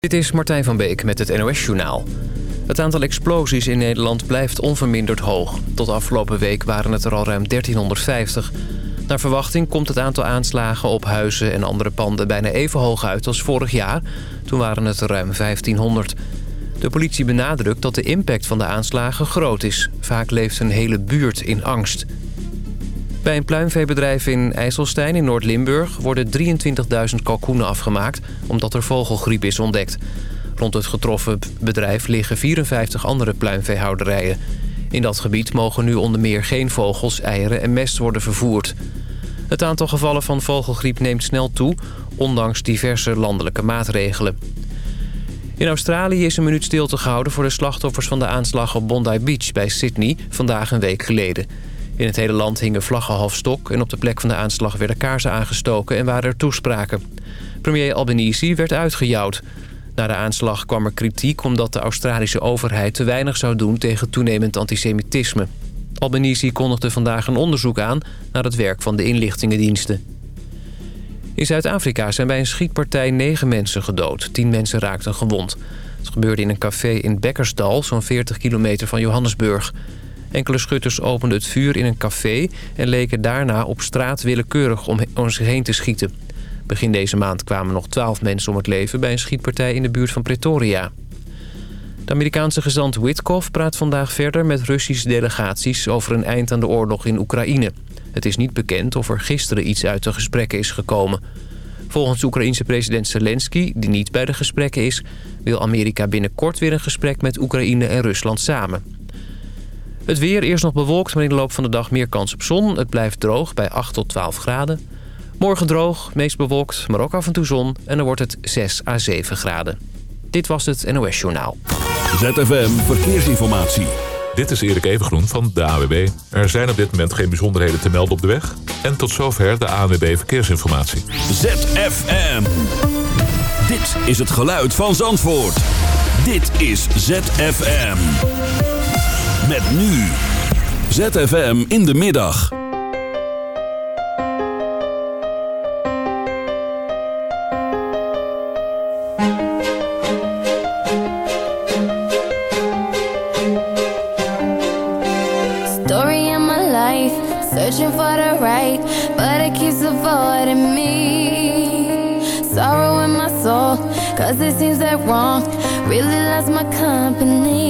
Dit is Martijn van Beek met het NOS-journaal. Het aantal explosies in Nederland blijft onverminderd hoog. Tot afgelopen week waren het er al ruim 1350. Naar verwachting komt het aantal aanslagen op huizen en andere panden bijna even hoog uit als vorig jaar. Toen waren het er ruim 1500. De politie benadrukt dat de impact van de aanslagen groot is. Vaak leeft een hele buurt in angst. Bij een pluimveebedrijf in IJsselstein in Noord-Limburg... worden 23.000 kalkoenen afgemaakt omdat er vogelgriep is ontdekt. Rond het getroffen bedrijf liggen 54 andere pluimveehouderijen. In dat gebied mogen nu onder meer geen vogels, eieren en mest worden vervoerd. Het aantal gevallen van vogelgriep neemt snel toe... ondanks diverse landelijke maatregelen. In Australië is een minuut stilte gehouden voor de slachtoffers van de aanslag op Bondi Beach bij Sydney... vandaag een week geleden... In het hele land hingen vlaggen half stok... en op de plek van de aanslag werden kaarsen aangestoken en waren er toespraken. Premier Albanese werd uitgejouwd. Na de aanslag kwam er kritiek omdat de Australische overheid... te weinig zou doen tegen toenemend antisemitisme. Albanese kondigde vandaag een onderzoek aan... naar het werk van de inlichtingendiensten. In Zuid-Afrika zijn bij een schietpartij negen mensen gedood. Tien mensen raakten gewond. Het gebeurde in een café in Bekkersdal, zo'n 40 kilometer van Johannesburg... Enkele schutters openden het vuur in een café... en leken daarna op straat willekeurig om zich heen te schieten. Begin deze maand kwamen nog twaalf mensen om het leven... bij een schietpartij in de buurt van Pretoria. De Amerikaanse gezant Witkoff praat vandaag verder met Russische delegaties... over een eind aan de oorlog in Oekraïne. Het is niet bekend of er gisteren iets uit de gesprekken is gekomen. Volgens Oekraïense president Zelensky, die niet bij de gesprekken is... wil Amerika binnenkort weer een gesprek met Oekraïne en Rusland samen. Het weer eerst nog bewolkt, maar in de loop van de dag meer kans op zon. Het blijft droog bij 8 tot 12 graden. Morgen droog, meest bewolkt, maar ook af en toe zon. En dan wordt het 6 à 7 graden. Dit was het NOS Journaal. ZFM Verkeersinformatie. Dit is Erik Evengroen van de AWB. Er zijn op dit moment geen bijzonderheden te melden op de weg. En tot zover de ANWB Verkeersinformatie. ZFM. Dit is het geluid van Zandvoort. Dit is ZFM. Met nu. ZFM in de middag. Story of my life, searching for the right, but it keeps avoiding me. Sorrow in my soul, cause it seems that wrong really loves my company.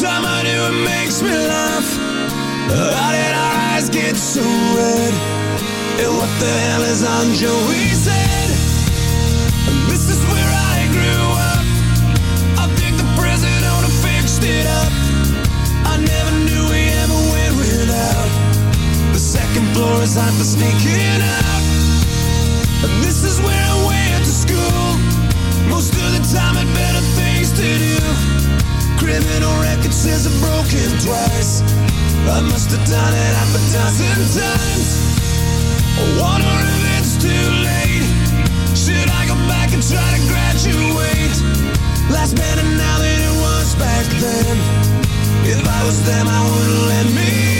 Do, it makes me laugh. How did our eyes get so red? And what the hell is on Joey's head? This is where I grew up. I think the president fixed it up. I never knew we ever went without. The second floor is hot for sneaking out. And this is where I went to school Most of the time had better things to do Criminal record says I've broken twice. I must have done it half a dozen times. I wonder if it's too late. Should I go back and try to graduate? Life's better now than it was back then. If I was them I wouldn't let me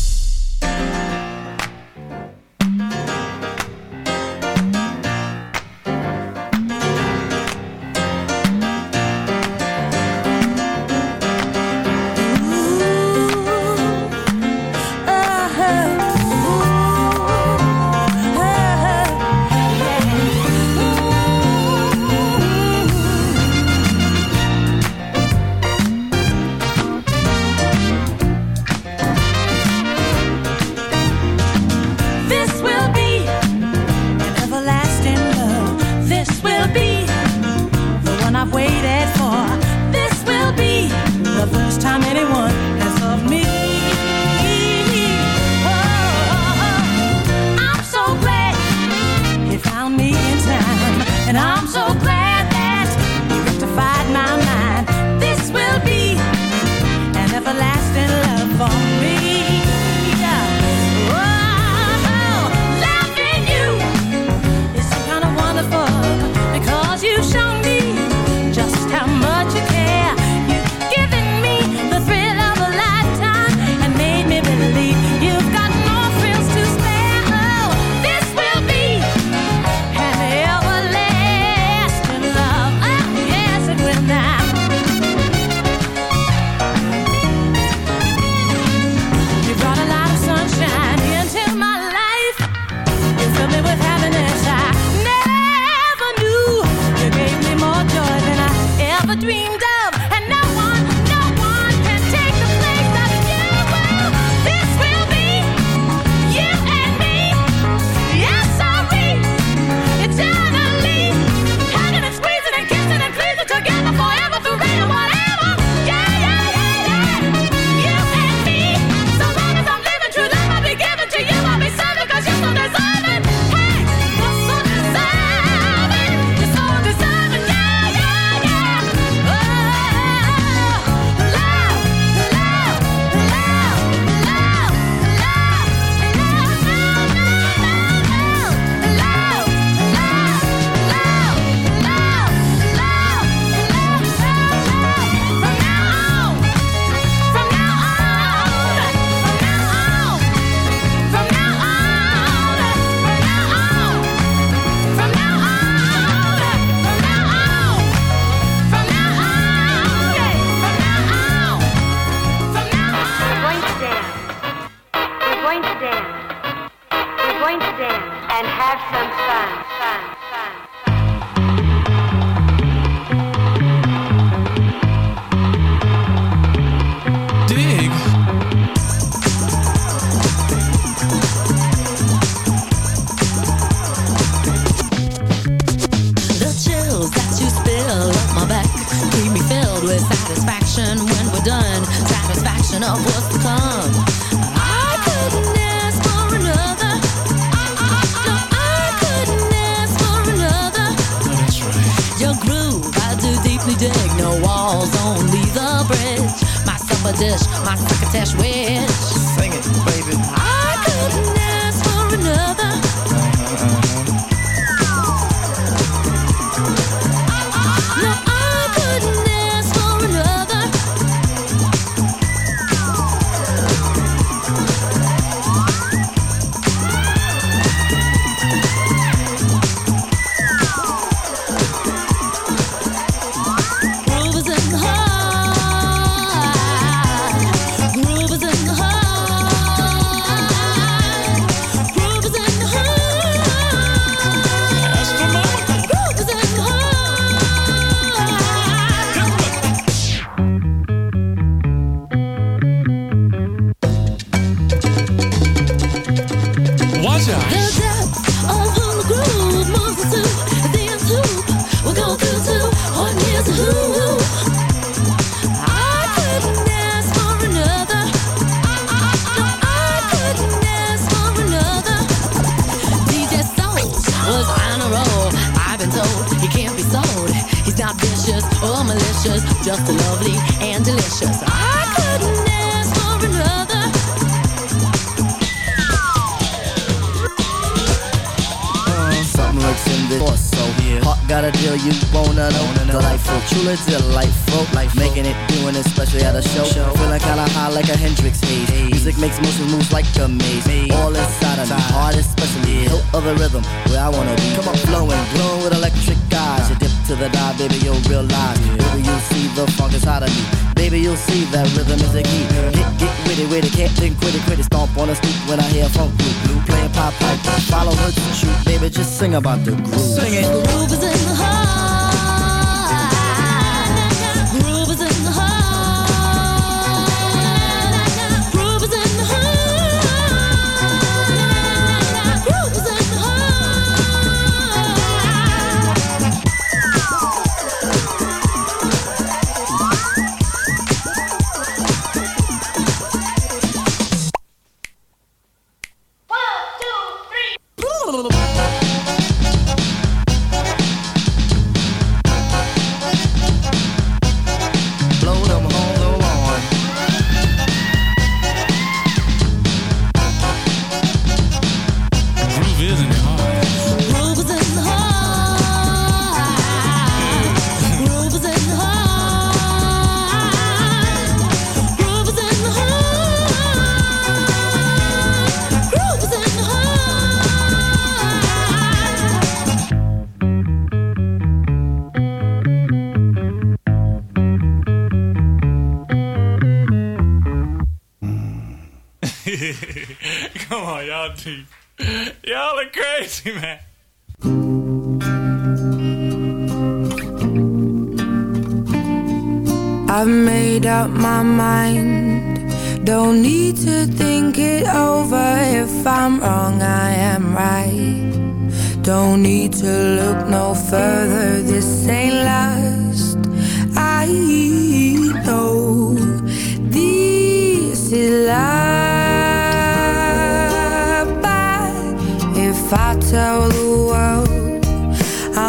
I can succotash. with. witty, witty, can't it, quit it. Stomp on a scoop when I hear a funk blue, blue playing pop pipe. Follow her to shoot, baby, just sing about the groove. Sing it. The groove is in the heart.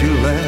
you left.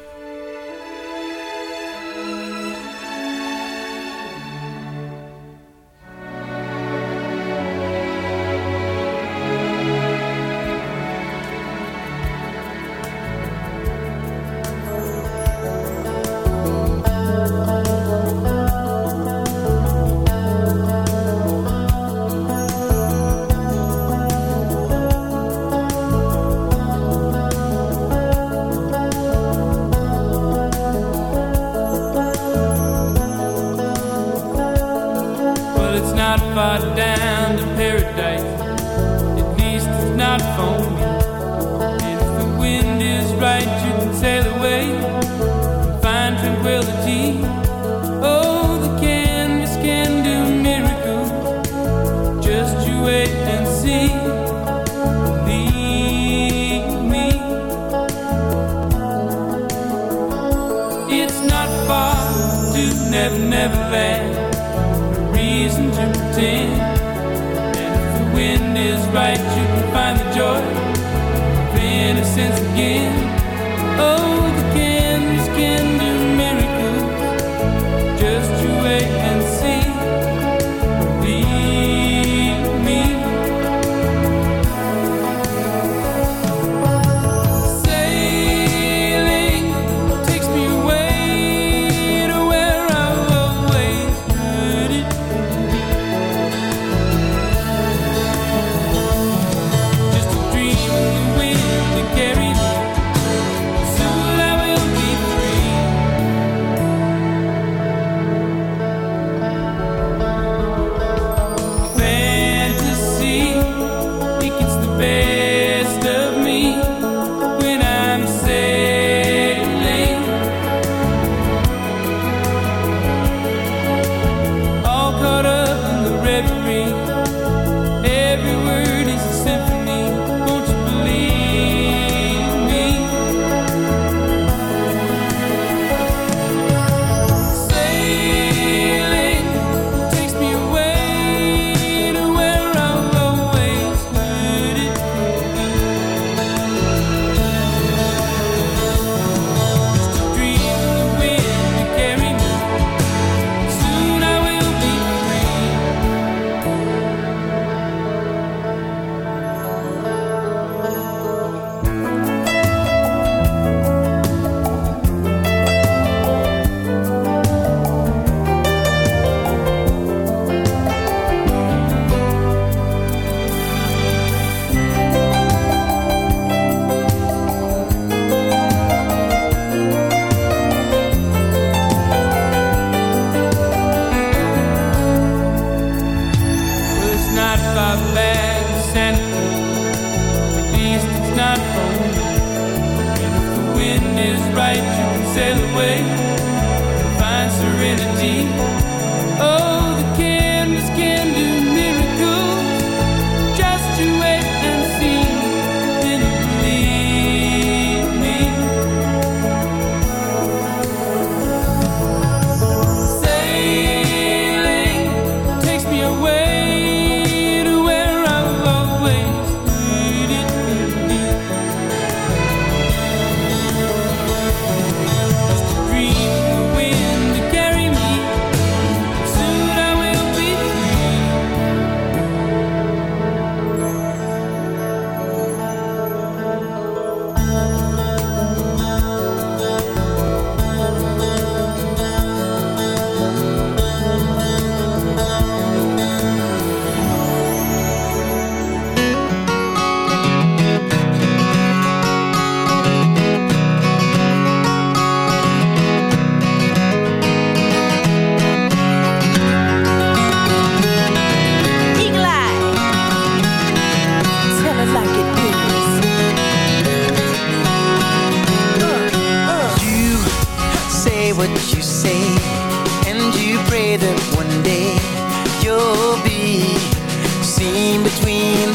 Right,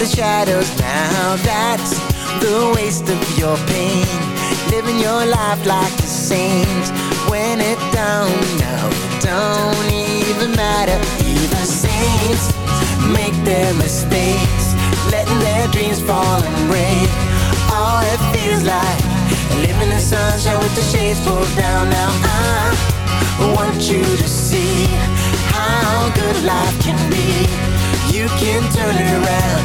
the shadows. Now that's the waste of your pain, living your life like a saint. When it don't, no, it don't even matter. Even saints make their mistakes, letting their dreams fall and break. All it feels like living in sunshine with the shades pulled down. Now I want you to see how good life can be. You can turn it around,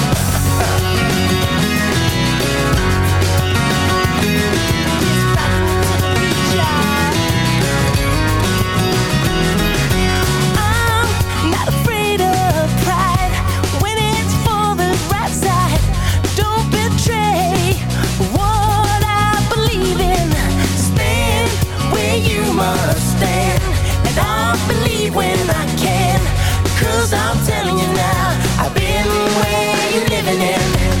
must stand. And I'll believe when I can. Cause I'm telling you now, I've been where you're living in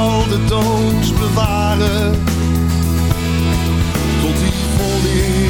zal de dood bewaren. Tot die volle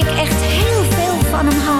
ik echt heel veel van hem hou.